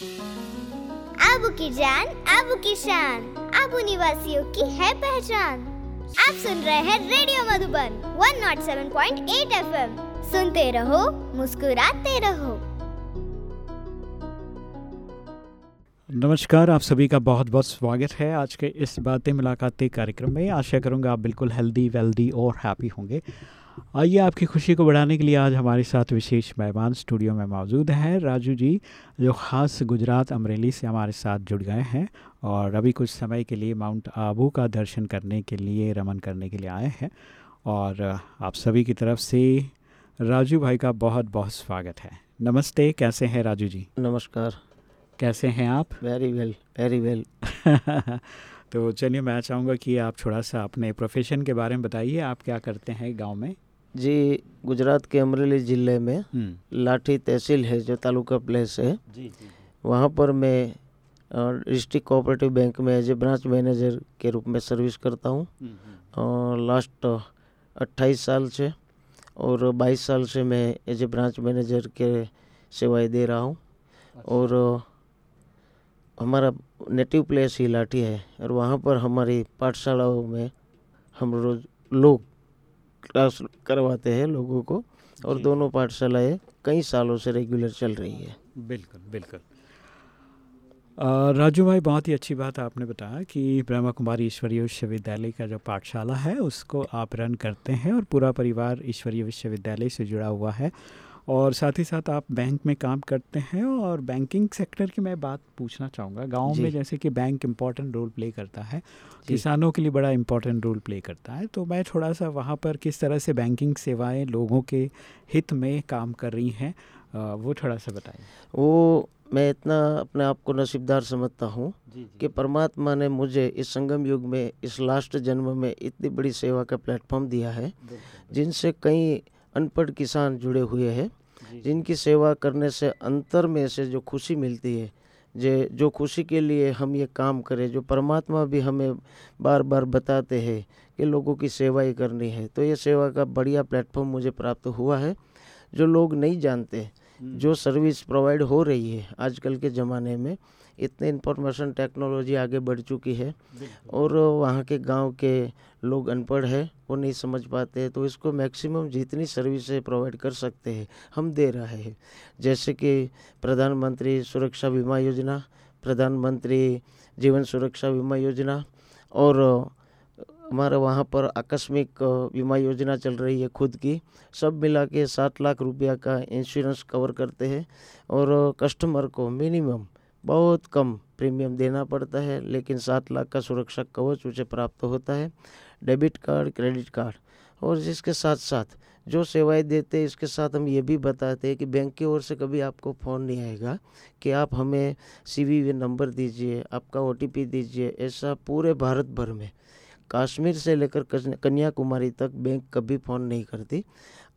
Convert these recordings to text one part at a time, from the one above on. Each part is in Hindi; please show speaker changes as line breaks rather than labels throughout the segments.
आबू की जान आबू की शान। आबू निवासियों की है पहचान। आप सुन रहे हैं रेडियो मधुबन 107.8 एफएम सुनते रहो, मुस्कुराते रहो।
नमस्कार, आप सभी का बहुत बहुत स्वागत है आज के इस बातें मुलाकातें कार्यक्रम में। आशा करूँगा आप बिल्कुल हेल्दी वेल्दी और हैप्पी होंगे। आइए आपकी खुशी को बढ़ाने के लिए आज हमारे साथ विशेष मेहमान स्टूडियो में मौजूद हैं। राजू जी जो ख़ास गुजरात अमरेली से हमारे साथ जुड़ गए हैं और अभी कुछ समय के लिए माउंट आबू का दर्शन करने के लिए रमन करने के लिए आए हैं और आप सभी की तरफ़ से राजू भाई का बहुत बहुत स्वागत है। नमस्ते कैसे हैं राजू जी?
नमस्कार।
कैसे हैं आप?
वेरी वेल वेरी वेल
तो चलिए मैं चाहूँगा कि आप थोड़ा सा अपने प्रोफेशन के बारे में बताइए आप क्या करते हैं गाँव में?
जी गुजरात के अमरेली ज़िले में
हम्म।
लाठी तहसील है जो तालुका प्लेस है।
जी जी
वहाँ पर मैं डिस्ट्रिक्ट कोऑपरेटिव बैंक में एज ए ब्रांच मैनेजर के रूप में सर्विस करता हूँ। लास्ट अट्ठाईस साल से और बाईस साल से मैं एज ए ब्रांच मैनेजर के सेवाएँ दे रहा हूँ। अच्छा। और हमारा नेटिव प्लेस ही लाठी है और वहाँ पर हमारी पाठशालाओं में हम रोज लोग क्लास करवाते हैं लोगों को और दोनों पाठशालाएँ कई सालों से रेगुलर चल रही है।
बिल्कुल बिल्कुल। राजू भाई बहुत ही अच्छी बात आपने बताया कि ब्रह्मा कुमारी ईश्वरीय विश्वविद्यालय का जो पाठशाला है उसको आप रन करते हैं और पूरा परिवार ईश्वरीय विश्वविद्यालय से जुड़ा हुआ है। और साथ ही साथ आप बैंक में काम करते हैं और बैंकिंग सेक्टर की मैं बात पूछना चाहूँगा। गाँव। में जैसे कि बैंक इम्पोर्टेंट रोल प्ले करता है किसानों के लिए बड़ा इम्पोर्टेंट रोल प्ले करता है तो मैं थोड़ा सा वहाँ पर किस तरह से बैंकिंग सेवाएँ लोगों के हित में काम कर रही हैं वो थोड़ा सा बताइए।
वो मैं इतना अपने आप को नसीबदार समझता हूँ कि परमात्मा ने मुझे इस संगम युग में इस लास्ट जन्म में इतनी बड़ी सेवा का प्लेटफॉर्म दिया है जिनसे कई अनपढ़ किसान जुड़े हुए हैं जिनकी सेवा करने से अंतर में से जो खुशी मिलती है जे जो खुशी के लिए हम ये काम करें जो परमात्मा भी हमें बार बार बताते हैं कि लोगों की सेवा ही करनी है। तो ये सेवा का बढ़िया प्लेटफॉर्म मुझे प्राप्त हुआ है जो लोग नहीं जानते जो सर्विस प्रोवाइड हो रही है आजकल के ज़माने में इतने इंफॉर्मेशन टेक्नोलॉजी आगे बढ़ चुकी है। और वहाँ के गाँव के लोग अनपढ़ है वो नहीं समझ पाते तो इसको मैक्सिमम जितनी सर्विसेज़ प्रोवाइड कर सकते हैं हम दे रहे हैं। जैसे कि प्रधानमंत्री सुरक्षा बीमा योजना प्रधानमंत्री जीवन सुरक्षा बीमा योजना और हमारे वहाँ पर आकस्मिक बीमा योजना चल रही है खुद की सब मिला के सात लाख रुपया का इंश्योरेंस कवर करते हैं और कस्टमर को मिनिमम बहुत कम प्रीमियम देना पड़ता है, लेकिन सात लाख का सुरक्षा कवच उसे प्राप्त होता है डेबिट कार्ड क्रेडिट कार्ड और जिसके साथ साथ जो सेवाएँ देते हैं, इसके साथ हम ये भी बताते हैं कि बैंक की ओर से कभी आपको फ़ोन नहीं आएगा कि आप हमें सी नंबर दीजिए, आपका ओटीपी दीजिए, ऐसा पूरे भारत भर में, कश्मीर से लेकर कन्याकुमारी तक बैंक कभी फ़ोन नहीं करती।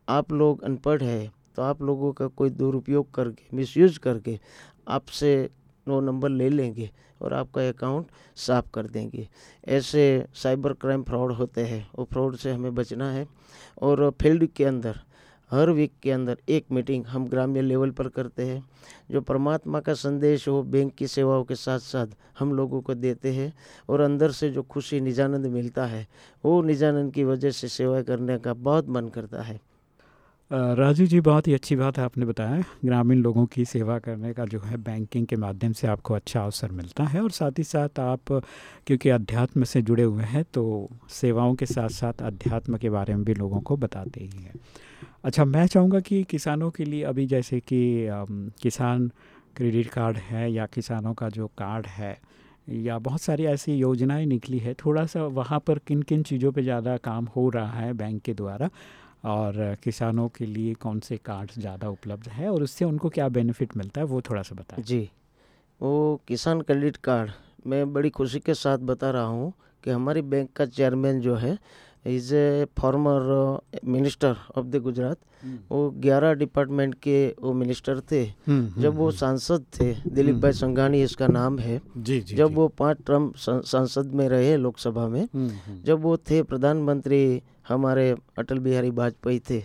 आप लोग अनपढ़ है तो आप लोगों का कोई दुरुपयोग करके, मिसयूज करके, आपसे वो नंबर ले लेंगे और आपका अकाउंट साफ़ कर देंगे। ऐसे साइबर क्राइम फ्रॉड होते हैं वो फ्रॉड से हमें बचना है। और फ़ील्ड के अंदर, हर वीक के अंदर एक मीटिंग हम ग्राम्य लेवल पर करते हैं, जो परमात्मा का संदेश हो, बैंक की सेवाओं के साथ साथ हम लोगों को देते हैं। और अंदर से जो खुशी, निजानंद मिलता है, वो निजानंद की वजह से सेवा करने का बहुत मन करता है।
राजू जी, बहुत ही अच्छी बात है आपने बताया। ग्रामीण लोगों की सेवा करने का जो है बैंकिंग के माध्यम से आपको अच्छा अवसर मिलता है और साथ ही साथ आप, क्योंकि अध्यात्म से जुड़े हुए हैं तो सेवाओं के साथ साथ अध्यात्म के बारे में भी लोगों को बताते ही हैं। अच्छा मैं चाहूँगा कि किसानों के लिए अभी जैसे कि किसान क्रेडिट कार्ड है या किसानों का जो कार्ड है, या बहुत सारी ऐसी योजनाएँ निकली है। थोड़ा सा वहाँ पर किन किन चीज़ों पे ज़्यादा काम हो रहा है बैंक के द्वारा? और किसानों के लिए कौन से कार्ड ज़्यादा उपलब्ध है और उससे उनको क्या बेनिफिट मिलता है वो थोड़ा सा बताएँ।
जी, वो किसान क्रेडिट कार्ड, मैं बड़ी खुशी के साथ बता रहा हूँ कि हमारी बैंक का चेयरमैन जो है is a former minister of the Gujarat वो 11 डिपार्टमेंट के वो मिनिस्टर थे।
हम्म,
जब वो
हम्म,
सांसद थे दिलीप भाई संघानी इसका नाम है।
जी जी
जब
जी।
वो पाँच टर्म सांसद में रहे लोकसभा में जब वो थे प्रधानमंत्री हमारे अटल बिहारी वाजपेयी थे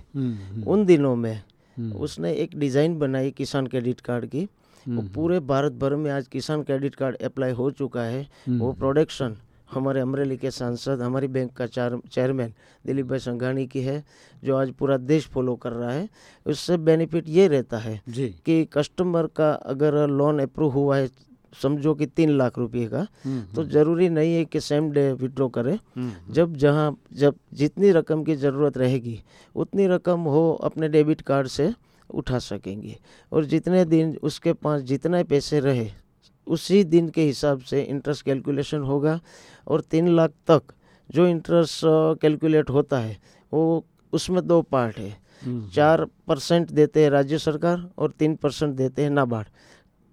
उन दिनों में उसने एक डिज़ाइन बनाई किसान क्रेडिट कार्ड की। वो पूरे भारत भर में आज किसान क्रेडिट कार्ड अप्लाई हो चुका है। वो प्रोडक्शन हमारे अमरेली के सांसद हमारी बैंक का चार चेयरमैन दिलीप भाई संघानी की है जो आज पूरा देश फॉलो कर रहा है। उससे बेनिफिट ये रहता है
जी।
कि कस्टमर का अगर लोन अप्रूव हुआ है समझो कि तीन लाख रुपए का
हम्म,
तो ज़रूरी नहीं है कि सेम डे विड्रॉ करे।
हम्म,
जब जहाँ जब जितनी रकम की ज़रूरत रहेगी उतनी रकम वो अपने डेबिट कार्ड से उठा सकेंगे। और जितने दिन उसके पास जितने पैसे रहे उसी दिन के हिसाब से इंटरेस्ट कैलकुलेशन होगा और तीन लाख तक जो इंटरेस्ट कैलकुलेट होता है वो उसमें दो पार्ट है।
हम्म,
चार परसेंट देते हैं राज्य सरकार और तीन परसेंट देते हैं नाबार्ड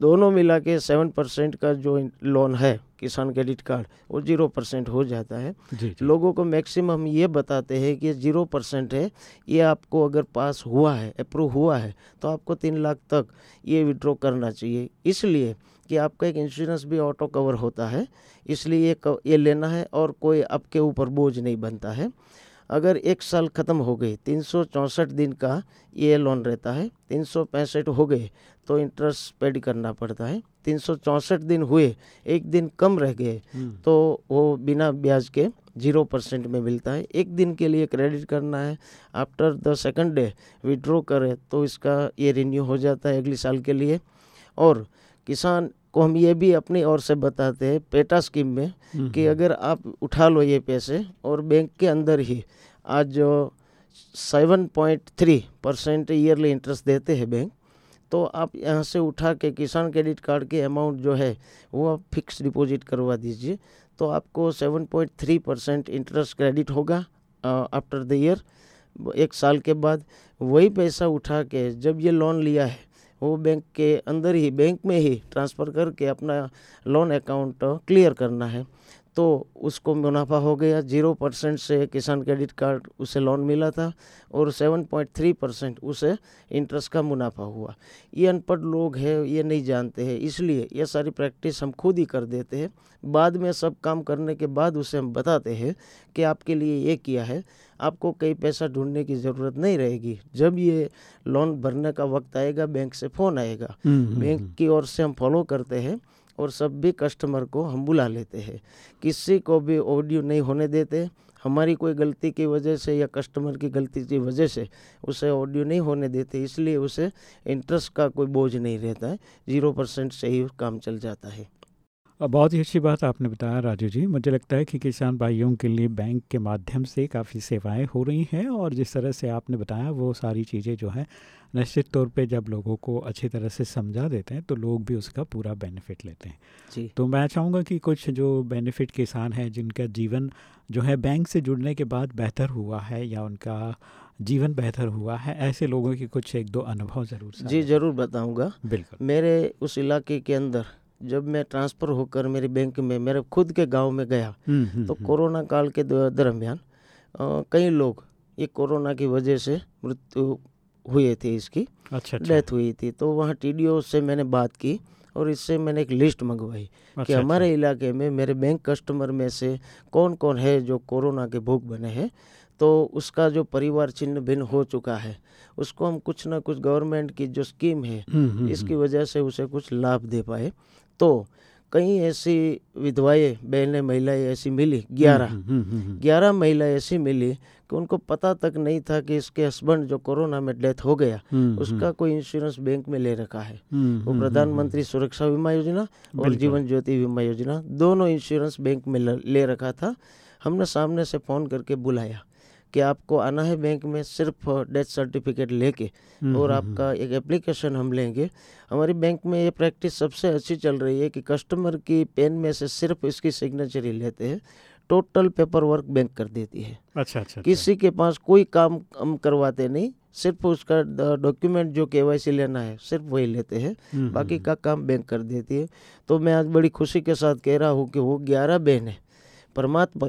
दोनों मिला के सेवन परसेंट का जो लोन है किसान क्रेडिट कार्ड वो ज़ीरो परसेंट हो जाता है।
जी जी।
लोगों को मैक्सिमम ये बताते हैं कि ज़ीरो परसेंट है ये आपको अगर पास हुआ है अप्रूव हुआ है तो आपको तीन लाख तक ये विड्रॉ करना चाहिए। इसलिए कि आपका एक इंश्योरेंस भी ऑटो कवर होता है इसलिए ये ये लेना है और कोई आपके ऊपर बोझ नहीं बनता है। अगर एक साल ख़त्म हो गए तीन दिन का ये लोन रहता है तीन सौ पैंसठ हो गए तो इंटरेस्ट पेड करना पड़ता है। तीन सौ चौंसठ दिन हुए एक दिन कम रह गए
हम्म,
तो वो बिना ब्याज के ज़ीरो परसेंट में मिलता है। एक दिन के लिए क्रेडिट करना है after the second day withdraw करें तो इसका ये रिन्यू हो जाता है अगले साल के लिए। और किसान को हम ये भी अपनी ओर से बताते हैं पेटा स्कीम में
हम्म,
कि अगर आप उठा लो ये पैसे और बैंक के अंदर ही आज जो seven point three percent yearly interest देते हैं बैंक तो आप यहाँ से उठा के किसान क्रेडिट कार्ड के अमाउंट जो है वो आप फिक्स डिपॉजिट करवा दीजिए तो आपको seven point three percent interest credit होगा आफ्टर द ईयर एक साल के बाद। वही पैसा उठा के जब ये लोन लिया है वो बैंक के अंदर ही बैंक में ही ट्रांसफ़र करके अपना लोन अकाउंट क्लियर करना है। तो उसको मुनाफा हो गया। ज़ीरो परसेंट से किसान क्रेडिट कार्ड उसे लोन मिला था और सेवन पॉइंट थ्री परसेंट उसे इंटरेस्ट का मुनाफा हुआ। ये अनपढ़ लोग हैं, ये नहीं जानते हैं। इसलिए ये सारी प्रैक्टिस हम खुद ही कर देते हैं। बाद में सब काम करने के बाद उसे हम बताते हैं कि आपके लिए ये किया है। आपको कई पैसा ढूँढने की ज़रूरत नहीं रहेगी। जब ये लोन भरने का वक्त आएगा बैंक से फ़ोन आएगा।
हम्म, हम्म,
बैंक की ओर से हम फॉलो करते हैं और सब भी कस्टमर को हम बुला लेते हैं। किसी को भी ऑडियो नहीं होने देते। हमारी कोई गलती की वजह से या कस्टमर की गलती की वजह से उसे ऑडियो नहीं होने देते इसलिए उसे इंटरेस्ट का कोई बोझ नहीं रहता है। ज़ीरो परसेंट से ही काम चल जाता है।
बहुत ही अच्छी बात आपने बताया राजू जी। मुझे लगता है कि किसान भाइयों के लिए बैंक के माध्यम से काफ़ी सेवाएँ हो रही हैं और जिस तरह से आपने बताया वो सारी चीज़ें जो हैं निश्चित तौर पे जब लोगों को अच्छी तरह से समझा देते हैं तो लोग भी उसका पूरा बेनिफिट लेते हैं।
जी।
तो मैं चाहूँगा कि कुछ जो बेनिफिट किसान हैं जिनका जीवन जो है बैंक से जुड़ने के बाद बेहतर हुआ है या उनका जीवन बेहतर हुआ है ऐसे लोगों के कुछ एक दो अनुभव ज़रूर
जी ज़रूर बताऊँगा।
बिल्कुल।
मेरे उस इलाके के अंदर जब मैं ट्रांसफ़र होकर मेरे बैंक में मेरे खुद के गाँव में गया
हम्म, हम्म,
तो
हम्म,
कोरोना काल के दरमियान कई लोग ये कोरोना की वजह से मृत्यु हुए थे इसकी
अच्छा अच्छा।
डेथ हुई थी। तो वहाँ टीडीओ से मैंने बात की और इससे मैंने एक लिस्ट मंगवाई कि
अच्छा,
हमारे इलाके में मेरे बैंक कस्टमर में से कौन कौन है जो कोरोना के भोग बने हैं। तो उसका जो परिवार छिन्न भिन्न हो चुका है उसको हम कुछ ना कुछ गवर्नमेंट की जो स्कीम है इसकी वजह से उसे कुछ लाभ दे पाए। तो कई ऐसी विधवाएँ बहनें महिलाएँ ऐसी मिली ग्यारह।
हम्म, हम्म, हम्म,
ग्यारह महिलाएँ ऐसी मिली कि उनको पता तक नहीं था कि इसके हस्बैंड जो कोरोना में डेथ हो गया उसका कोई इंश्योरेंस बैंक में ले रखा है। वो प्रधानमंत्री सुरक्षा बीमा योजना और जीवन ज्योति बीमा योजना दोनों इंश्योरेंस बैंक में ले रखा था। हमने सामने से फ़ोन करके बुलाया। कि आपको आना है बैंक में सिर्फ़ डेथ सर्टिफिकेट लेके
हम्म,
और
हम्म,
आपका एक एप्लीकेशन हम लेंगे। हमारी बैंक में ये प्रैक्टिस सबसे अच्छी चल रही है कि कस्टमर की पेन में से सिर्फ़ इसकी सिग्नेचर ही लेते हैं। टोटल पेपर वर्क बैंक कर देती है।
अच्छा अच्छा अच्छा।
किसी के पास कोई काम हम करवाते नहीं सिर्फ़ उसका डॉक्यूमेंट जो केवाईसी लेना है सिर्फ़ वही लेते हैं।
हम्म,
बाकी
हम्म,
का काम बैंक कर देती है। तो मैं आज बड़ी खुशी के साथ कह रहा हूँ कि वो ग्यारह बहनें परमात्मा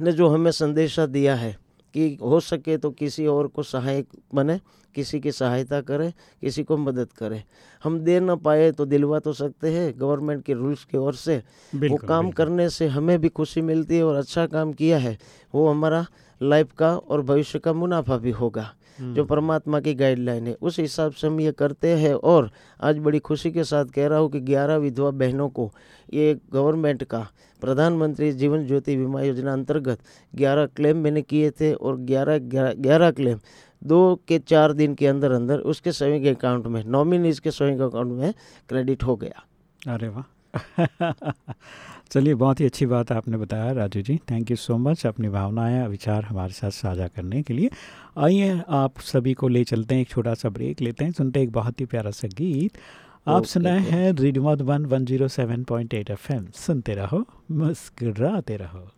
ने जो हमें संदेशा दिया है कि हो सके तो किसी और को सहायक बने। किसी की सहायता करें किसी को मदद करें। हम दे ना पाए तो दिलवा तो सकते हैं गवर्नमेंट के रूल्स की ओर से। वो काम करने से हमें भी खुशी मिलती है और अच्छा काम किया है। वो हमारा लाइफ का और भविष्य का मुनाफा भी होगा जो परमात्मा की गाइडलाइन है। उस हिसाब से हम ये करते हैं और आज बड़ी खुशी के साथ कह रहा हूँ कि 11 विधवा बहनों को ये गवर्नमेंट का प्रधानमंत्री जीवन ज्योति बीमा योजना अंतर्गत 11 क्लेम मैंने किए थे और 11 ग्यारह क्लेम दो के चार दिन के अंदर अंदर उसके सेविंग अकाउंट में नॉमिनीज के सेविंग अकाउंट में क्रेडिट हो गया।
अरे वाह। चलिए बहुत ही अच्छी बात आपने बताया Raju ji. Thank you so much अपनी भावनाएँ विचार हमारे साथ साझा करने के लिए। आइए आप सभी को ले चलते हैं एक छोटा सा ब्रेक लेते हैं सुनते हैं एक बहुत ही प्यारा सा गीत। आप सुनाए हैं radio Madhuban one zero seven point eight FM M. सुनते रहो मुस्कुराते रहो।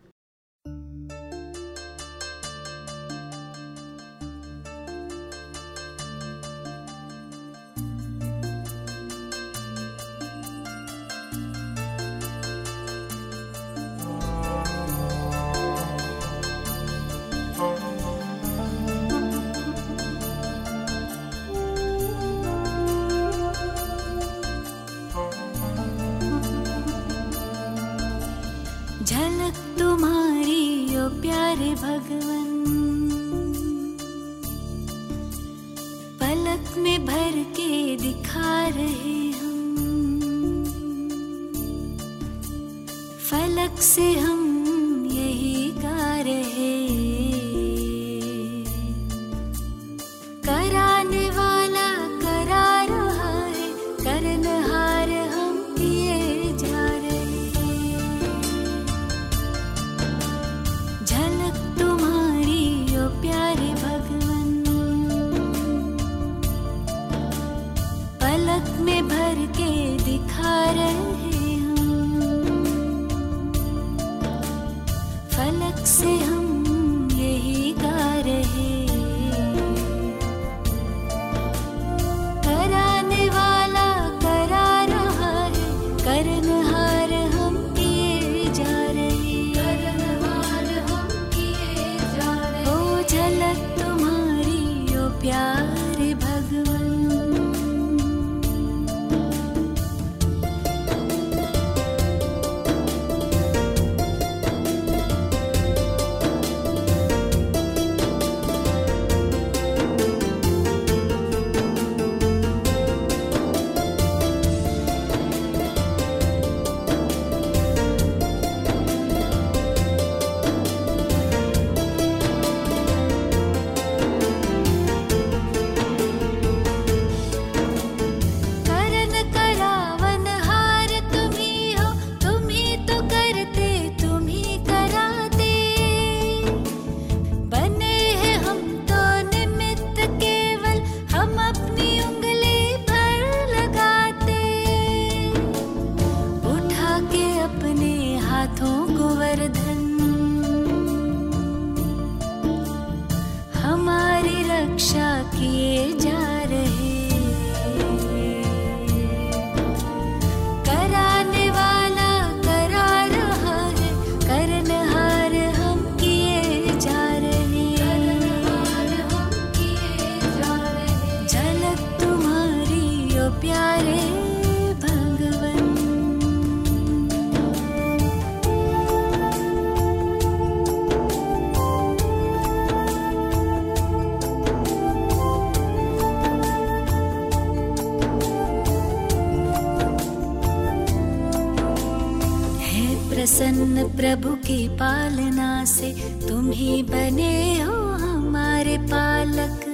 प्रभु की पालना से तुम ही बने हो हमारे पालक।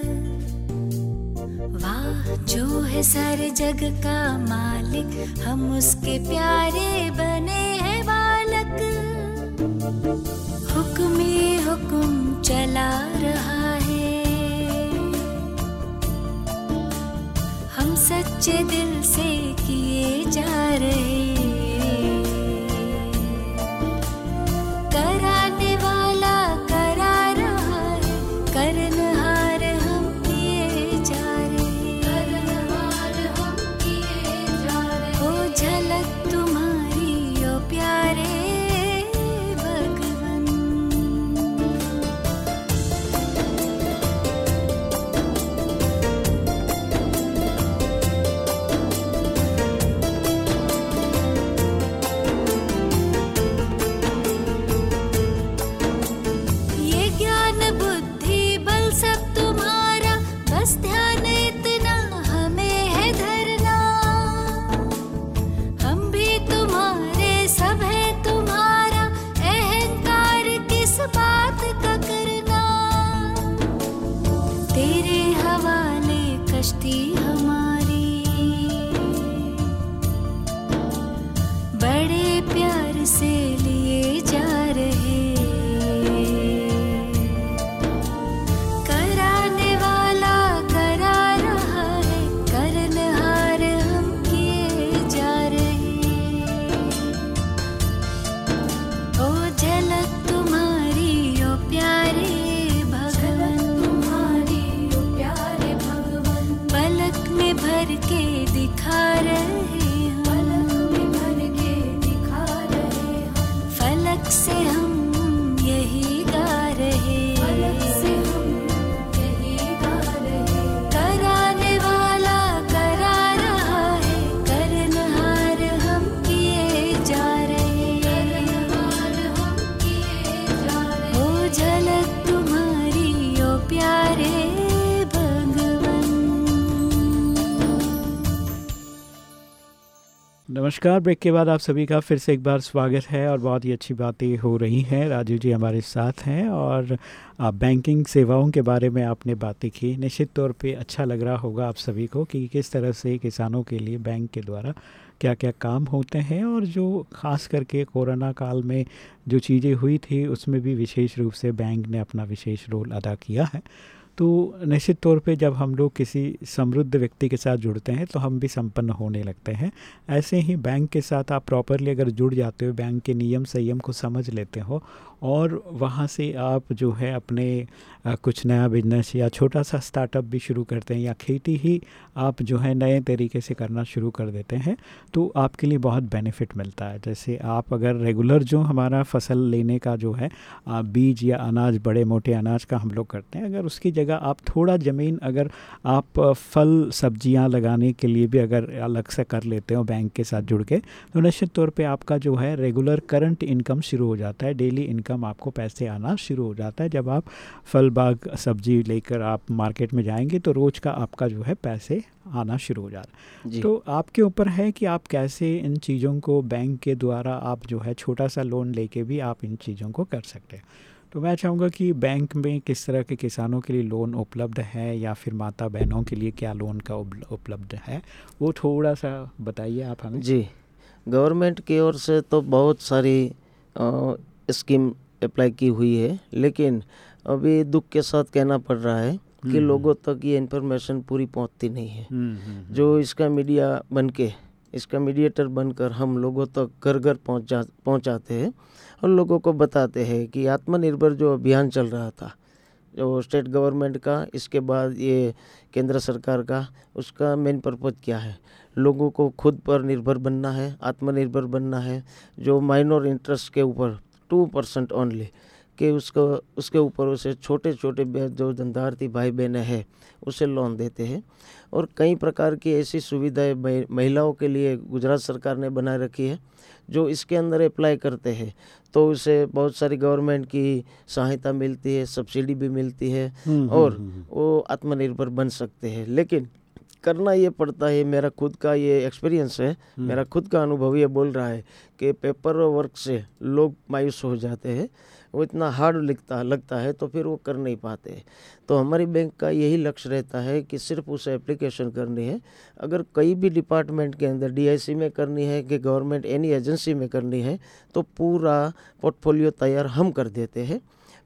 वाह, जो है सारे जग का मालिक, हम उसके प्यारे बने हैं बालक। हुक्म हुक्म चला रहा है। हम सच्चे दिल से किए जा रहे
नमस्कार। ब्रेक के बाद आप सभी का फिर से एक बार स्वागत है और बहुत ही अच्छी बातें हो रही हैं। राजीव जी हमारे साथ हैं और आप बैंकिंग सेवाओं के बारे में आपने बातें की निश्चित तौर पे अच्छा लग रहा होगा आप सभी को कि किस तरह से किसानों के लिए बैंक के द्वारा क्या क्या काम होते हैं और जो ख़ास करके कोरोना काल में जो चीज़ें हुई थी, उसमें भी विशेष रूप से बैंक ने अपना विशेष रोल अदा किया है। तो निश्चित तौर पे जब हम लोग किसी समृद्ध व्यक्ति के साथ जुड़ते हैं तो हम भी संपन्न होने लगते हैं। ऐसे ही बैंक के साथ आप प्रॉपरली अगर जुड़ जाते हो, बैंक के नियम संयम को समझ लेते हो, और वहाँ से आप जो है अपने कुछ नया बिज़नेस या छोटा सा स्टार्टअप भी शुरू करते हैं, या खेती ही आप जो है नए तरीके से करना शुरू कर देते हैं तो आपके लिए बहुत बेनिफिट मिलता है। जैसे आप अगर रेगुलर जो हमारा फ़सल लेने का जो है बीज या अनाज बड़े मोटे अनाज का हम लोग करते हैं, अगर उसकी जगह आप थोड़ा ज़मीन अगर आप फल सब्ज़ियाँ लगाने के लिए भी अगर अलग से कर लेते हो बैंक के साथ जुड़ के तो निश्चित तौर पे आपका जो है रेगुलर करंट इनकम शुरू हो जाता है। डेली इनकम आपको पैसे आना शुरू हो जाता है। जब आप फल बाग सब्ज़ी लेकर आप मार्केट में जाएँगे तो रोज़ का आपका जो है पैसे आना शुरू हो जाता है। तो आपके ऊपर है कि आप कैसे इन चीज़ों को बैंक के द्वारा आप जो है छोटा सा लोन लेके भी आप इन चीज़ों को कर सकते हैं। तो मैं चाहूँगा कि बैंक में किस तरह के किसानों के लिए लोन उपलब्ध है या फिर माता बहनों के लिए क्या लोन का उपलब्ध है वो थोड़ा सा बताइए आप हमें।
जी गवर्नमेंट की ओर से तो बहुत सारी स्कीम अप्लाई की हुई है लेकिन अभी दुख के साथ कहना पड़ रहा है कि
हम्म।
लोगों तक ये इन्फॉर्मेशन पूरी पहुँचती नहीं है।
हम्म, हम्म,
जो इसका मीडिया बन के इसका मीडिएटर बनकर हम लोगों तक घर घर पहुँचा पहुँचाते हैं और लोगों को बताते हैं कि आत्मनिर्भर जो अभियान चल रहा था, जो स्टेट गवर्नमेंट का, इसके बाद ये केंद्र सरकार का, उसका मेन पर्पज क्या है? लोगों को खुद पर निर्भर बनना है, आत्मनिर्भर बनना है, जो माइनर इंटरेस्ट के ऊपर, टू परसेंट ओनली कि उसको, उसके ऊपर उसे छोटे छोटे जो धंधार्थी भाई बहनें हैं, उसे लोन देते हैं। और कई प्रकार की ऐसी सुविधाएँ महिलाओं के लिए गुजरात सरकार ने बनाए रखी है जो इसके अंदर अप्लाई करते हैं तो उसे बहुत सारी गवर्नमेंट की सहायता मिलती है सब्सिडी भी मिलती है
हम्म,
और
हम्म, हम्म।
वो आत्मनिर्भर बन सकते हैं लेकिन करना ये पड़ता है मेरा खुद का ये एक्सपीरियंस है मेरा खुद का अनुभव ये बोल रहा है कि पेपर वर्क से लोग मायूस हो जाते हैं वो इतना हार्ड लिखता लगता है तो फिर वो कर नहीं पाते तो हमारी बैंक का यही लक्ष्य रहता है कि सिर्फ़ उसे एप्लीकेशन करनी है। अगर कई भी डिपार्टमेंट के अंदर डीआईसी में करनी है कि गवर्नमेंट एनी एजेंसी में करनी है तो पूरा पोर्टफोलियो तैयार हम कर देते हैं।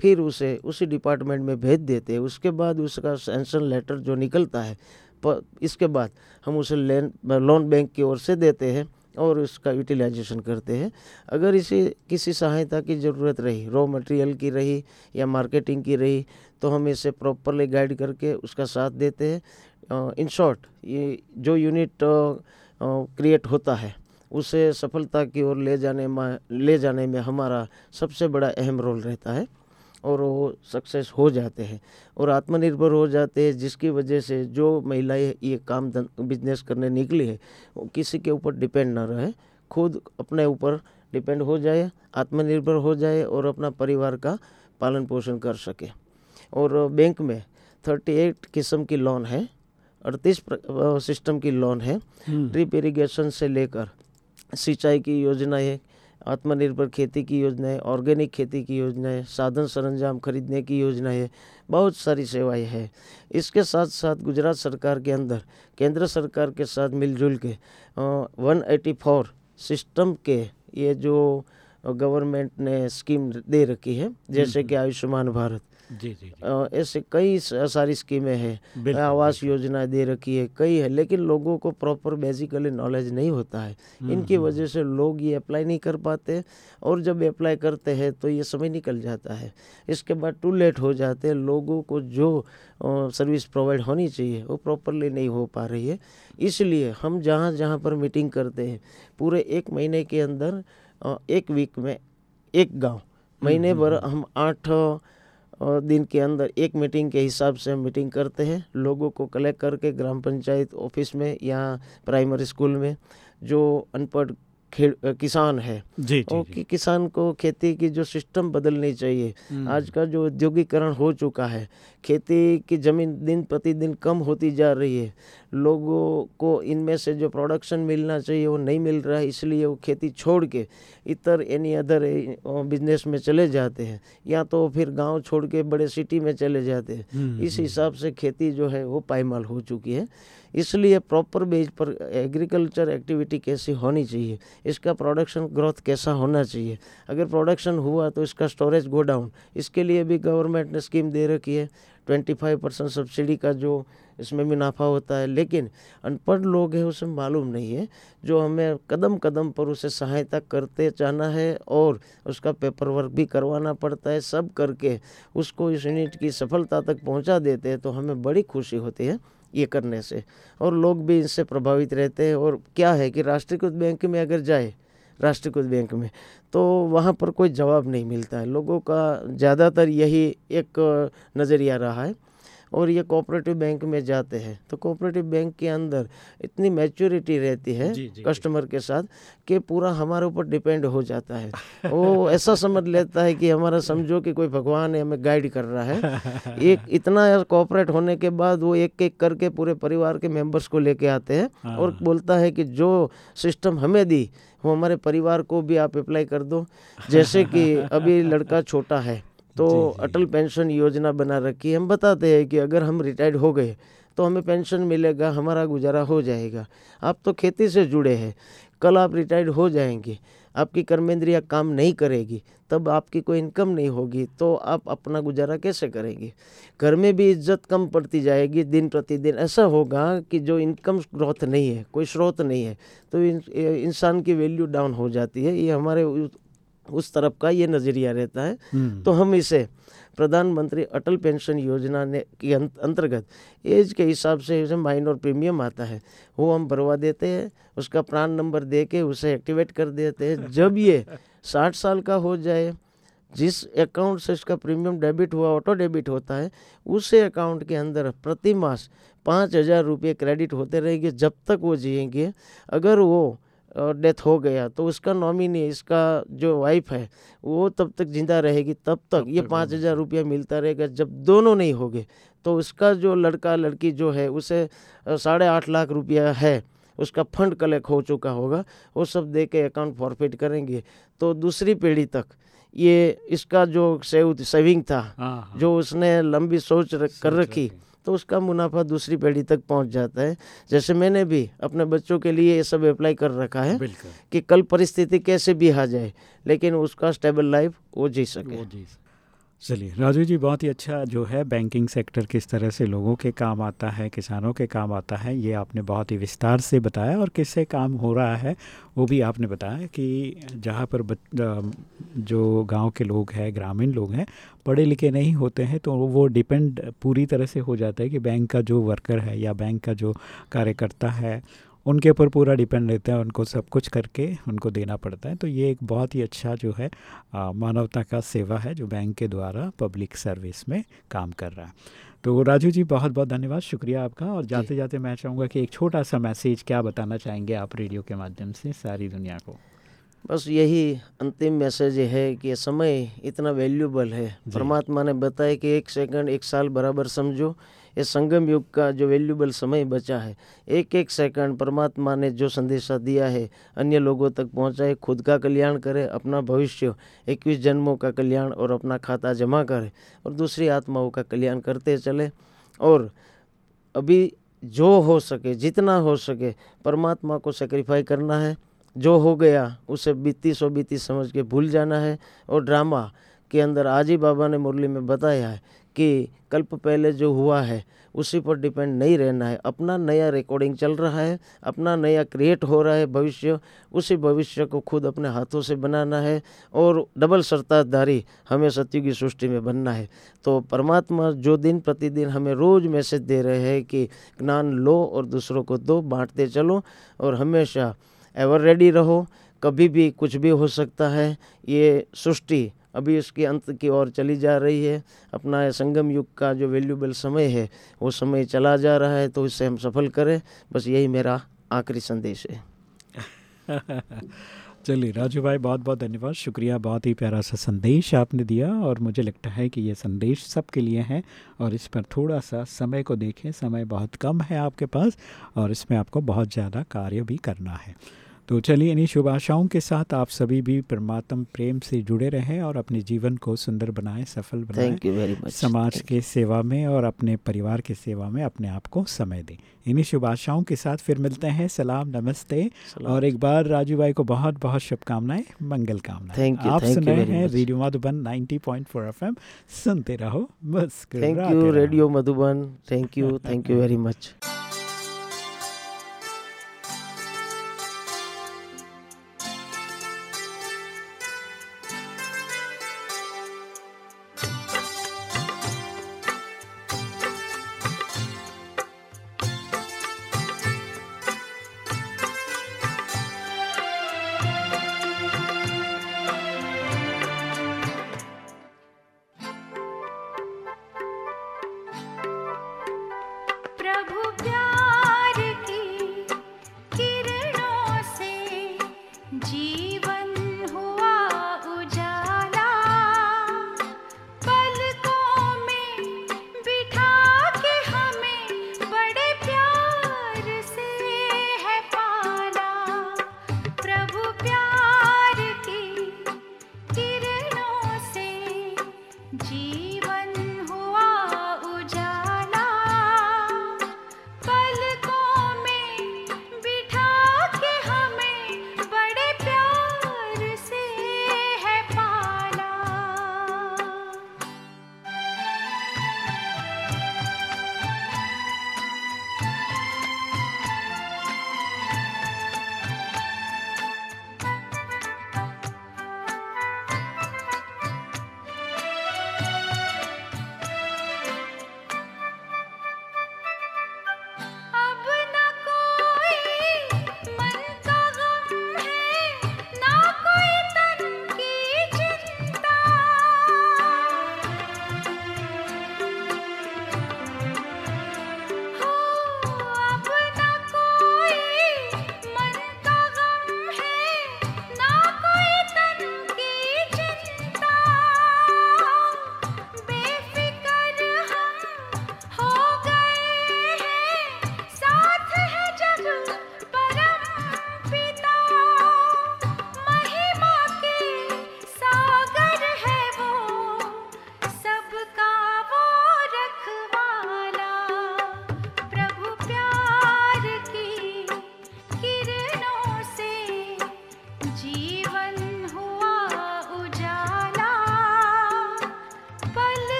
फिर उसे उसी डिपार्टमेंट में भेज देते हैं। उसके बाद उसका सेंशन लेटर जो निकलता है प- इसके बाद हम उसे लेन, लोन बैंक की ओर से देते हैं और उसका यूटिलाइजेशन करते हैं। अगर इसे किसी सहायता की ज़रूरत रही रॉ मटेरियल की रही या मार्केटिंग की रही तो हम इसे प्रॉपरली गाइड करके उसका साथ देते हैं। इन शॉर्ट ये जो यूनिट क्रिएट होता है, उसे सफलता की ओर ले जाने में, ले जाने में हमारा सबसे बड़ा अहम रोल रहता है। और वो सक्सेस हो जाते हैं और आत्मनिर्भर हो जाते हैं जिसकी वजह से जो महिलाएँ ये काम बिज़नेस करने निकली है वो किसी के ऊपर डिपेंड ना रहे खुद अपने ऊपर डिपेंड हो जाए आत्मनिर्भर हो जाए और अपना परिवार का पालन पोषण कर सके। और बैंक में 38 किस्म की लोन है अड़तीस सिस्टम की लोन है ड्रिप इरिगेशन से लेकर सिंचाई की योजनाएँ आत्मनिर्भर खेती की योजनाएँ ऑर्गेनिक खेती की योजनाएँ साधन सरंजाम खरीदने की योजनाएँ बहुत सारी सेवाएँ हैं। इसके साथ साथ गुजरात सरकार के अंदर केंद्र सरकार के साथ मिलजुल के वन एटी फोर सिस्टम के ये जो गवर्नमेंट ने स्कीम दे रखी है जैसे कि आयुष्मान भारत।
जी जी
ऐसे कई सारी स्कीमें हैं आवास योजना दे रखी है कई है लेकिन लोगों को प्रॉपर बेसिकली नॉलेज नहीं होता है।
हम्म,
इनकी वजह से लोग ये अप्लाई नहीं कर पाते और जब अप्लाई करते हैं तो ये समय निकल जाता है। इसके बाद टू लेट हो जाते हैं लोगों को जो सर्विस प्रोवाइड होनी चाहिए वो प्रॉपरली नहीं हो पा रही है। इसलिए हम जहाँ जहाँ पर मीटिंग करते हैं पूरे एक महीने के अंदर एक वीक में एक गाँव महीने भर हम आठ अ, दिन के अंदर एक मीटिंग के हिसाब से हम मीटिंग करते हैं। लोगों को कलेक्ट करके ग्राम पंचायत ऑफ़िस में या प्राइमरी स्कूल में जो अनपढ़ किसान है।
जी जी
और कि किसान को खेती की जो सिस्टम बदलनी चाहिए।
हम्म,
आज का जो औद्योगिकरण हो चुका है खेती की ज़मीन दिन प्रतिदिन कम होती जा रही है। लोगों को इनमें से जो प्रोडक्शन मिलना चाहिए वो नहीं मिल रहा है इसलिए वो खेती छोड़ के इतर एनी अदर बिज़नेस में चले जाते हैं। या तो फिर गाँव छोड़ के बड़े सिटी में चले जाते हैं।
हम्म,
इस हिसाब से खेती जो है वो पायमाल हो चुकी है। इसलिए प्रॉपर बेस पर एग्रीकल्चर एक्टिविटी कैसी होनी चाहिए? इसका प्रोडक्शन ग्रोथ कैसा होना चाहिए? अगर प्रोडक्शन हुआ तो इसका स्टोरेज गो डाउन इसके लिए भी गवर्नमेंट ने स्कीम दे रखी है। ट्वेंटी फाइव परसेंट सब्सिडी का जो इसमें मुनाफा होता है। लेकिन अनपढ़ लोग हैं, उसे मालूम नहीं है। जो हमें कदम कदम पर उसे सहायता करते जाना है और उसका पेपर वर्क भी करवाना पड़ता है, सब करके उसको इस यूनिट की सफलता तक पहुँचा देते हैं तो हमें बड़ी खुशी होती है ये करने से। और लोग भी इससे प्रभावित रहते हैं। और क्या है कि राष्ट्रीयकृत बैंक में अगर जाए राष्ट्रीयकृत बैंक में। तो वहाँ पर कोई जवाब नहीं मिलता है। लोगों का ज़्यादातर यही एक नज़रिया रहा है और ये कोऑपरेटिव बैंक में जाते हैं। तो कोऑपरेटिव बैंक के अंदर इतनी मैच्योरिटी रहती है
जी, जी।
कस्टमर के साथ कि पूरा हमारे ऊपर डिपेंड हो जाता है। वो ऐसा समझ लेता है कि हमारा समझो कि कोई भगवान है हमें गाइड कर रहा है। एक इतना कोऑपरेट होने के बाद वो एक एक करके पूरे परिवार के मेंबर्स को लेके आते हैं। और बोलता है कि जो सिस्टम हमें दी वो हमारे परिवार को भी आप अप्लाई कर दो। जैसे कि अभी लड़का छोटा है तो अटल पेंशन योजना बना रखी है। हम बताते हैं कि अगर हम रिटायर्ड हो गए तो हमें पेंशन मिलेगा हमारा गुजारा हो जाएगा। आप तो खेती से जुड़े हैं कल आप रिटायर्ड हो जाएँगे। आपकी कर्मेंद्रिया काम नहीं करेगी तब आपकी कोई इनकम नहीं होगी तो आप अपना गुजारा कैसे करेंगे? घर में भी इज़्ज़त कम पड़ती जाएगी दिन प्रतिदिन। ऐसा होगा कि जो इनकम ग्रोथ नहीं है कोई स्रोत नहीं है तो इंसान की वैल्यू डाउन हो जाती है। ये हमारे उस तरफ़ का ये नज़रिया रहता है।
हम्म,
तो हम इसे प्रधानमंत्री अटल पेंशन योजना ने के अंतर्गत। एज के हिसाब से उसे माइनर प्रीमियम आता है। वो हम भरवा देते हैं, उसका प्राण नंबर दे के उसे एक्टिवेट कर देते हैं। जब ये साठ साल का हो जाए, जिस अकाउंट से इसका प्रीमियम डेबिट हुआ, ऑटो डेबिट होता है, उसे अकाउंट के अंदर प्रति मास पाँच हज़ार रुपये क्रेडिट होते रहेंगे जब तक वो जिएँगे। अगर वो डेथ हो गया तो उसका नॉमिनी इसका जो वाइफ है वो तब तक ज़िंदा रहेगी तब तक ये पाँच हज़ार रुपया मिलता रहेगा जब दोनों नहीं होंगे तो उसका जो लड़का लड़की जो है उसे साढ़े आठ लाख रुपया है उसका फंड कलेक्ट हो चुका होगा वो सब दे के अकाउंट फॉरफिट करेंगे। तो दूसरी पीढ़ी तक ये इसका जो सेव सेविंग था
हाँ हाँ।
जो उसने लंबी सोच रख, कर रखी। तो उसका मुनाफा दूसरी पीढ़ी तक पहुँच जाता है। जैसे मैंने भी अपने बच्चों के लिए ये सब अप्लाई कर रखा है कि कल परिस्थिति कैसे भी आ जाए लेकिन उसका स्टेबल लाइफ वो जी सके।
वो जी चलिए, राजू जी, बहुत ही अच्छा जो है बैंकिंग सेक्टर किस तरह से लोगों के काम आता है, किसानों के काम आता है, ये आपने बहुत ही विस्तार से बताया और किससे काम हो रहा है, वो भी आपने बताया कि जहाँ पर जो गाँव के लोग हैं, ग्रामीण लोग हैं, पढ़े लिखे नहीं होते हैं तो वो डिपेंड पूरी तरह से हो जाता है कि बैंक का जो वर्कर है या बैंक का जो कार्यकर्ता है उनके ऊपर पूरा डिपेंड रहता है उनको सब कुछ करके उनको देना पड़ता है। तो ये एक बहुत ही अच्छा जो है मानवता का सेवा है जो बैंक के द्वारा पब्लिक सर्विस में काम कर रहा है। तो राजू जी बहुत बहुत धन्यवाद शुक्रिया आपका। और जाते जाते मैं चाहूँगा कि एक छोटा सा मैसेज क्या बताना चाहेंगे आप रेडियो के माध्यम से सारी दुनिया को?
बस यही अंतिम मैसेज है कि समय इतना वैल्यूबल है। परमात्मा ने बताया कि एक सेकंड एक साल बराबर समझो। ये संगम युग का जो वैल्यूबल समय बचा है। एक एक सेकंड परमात्मा ने जो संदेशा दिया है, अन्य लोगों तक पहुँचाए खुद का कल्याण करे, अपना भविष्य, इक्कीस जन्मों का कल्याण और अपना खाता जमा करे और दूसरी आत्माओं का कल्याण करते चले और अभी जो हो सके, जितना हो सके परमात्मा को सेक्रीफाई करना है। जो हो गया, उसे बीती सो बीती समझ के भूल जाना है और ड्रामा के अंदर आज ही बाबा ने मुरली में बताया है कि कल्प पहले जो हुआ है, उसी पर डिपेंड नहीं रहना है। अपना नया रिकॉर्डिंग चल रहा है, अपना नया क्रिएट हो रहा है भविष्य, उसी भविष्य को खुद अपने हाथों से बनाना है और डबल सरताजदारी हमें सत्य की सृष्टि में बनना है। तो परमात्मा जो दिन प्रतिदिन हमें रोज़ मैसेज दे रहे हैं कि ज्ञान लो और दूसरों को दो, बांटते चलो और हमेशा एवर रेडी रहो। कभी भी कुछ भी हो सकता है, ये सृष्टि अभी इसके अंत की ओर चली जा रही है। अपना संगम युग का जो वैल्यूबल समय है, वो समय चला जा रहा है तो इससे हम सफल करें। बस यही मेरा आखिरी संदेश है।
चलिए, राजू भाई बहुत बहुत धन्यवाद। शुक्रिया, बहुत ही प्यारा सा संदेश आपने दिया, और मुझे लगता है कि ये संदेश सबके लिए है, और इस पर थोड़ा सा समय को देखें। समय बहुत कम है आपके पास, और इसमें आपको बहुत ज़्यादा कार्य भी करना है। तो चलिए इन्हीं शुभ आशाओं के साथ आप सभी भी परमात्म प्रेम से जुड़े रहें और अपने जीवन को सुंदर बनाएँ सफल बनाएँ समाज के सेवा में और अपने परिवार के सेवा में अपने आप को समय दें। इन्हीं शुभ आशाओं के साथ फिर मिलते हैं। सलाम नमस्ते। सलाम। और एक बार राजू भाई को बहुत बहुत शुभकामनाएँ मंगल कामनाएँ। आप सुन रहे हैं रेडियो मधुबन 90.4 एफएम। सुनते रहो बस
thank you radio Madhuban. Thank you thank you very much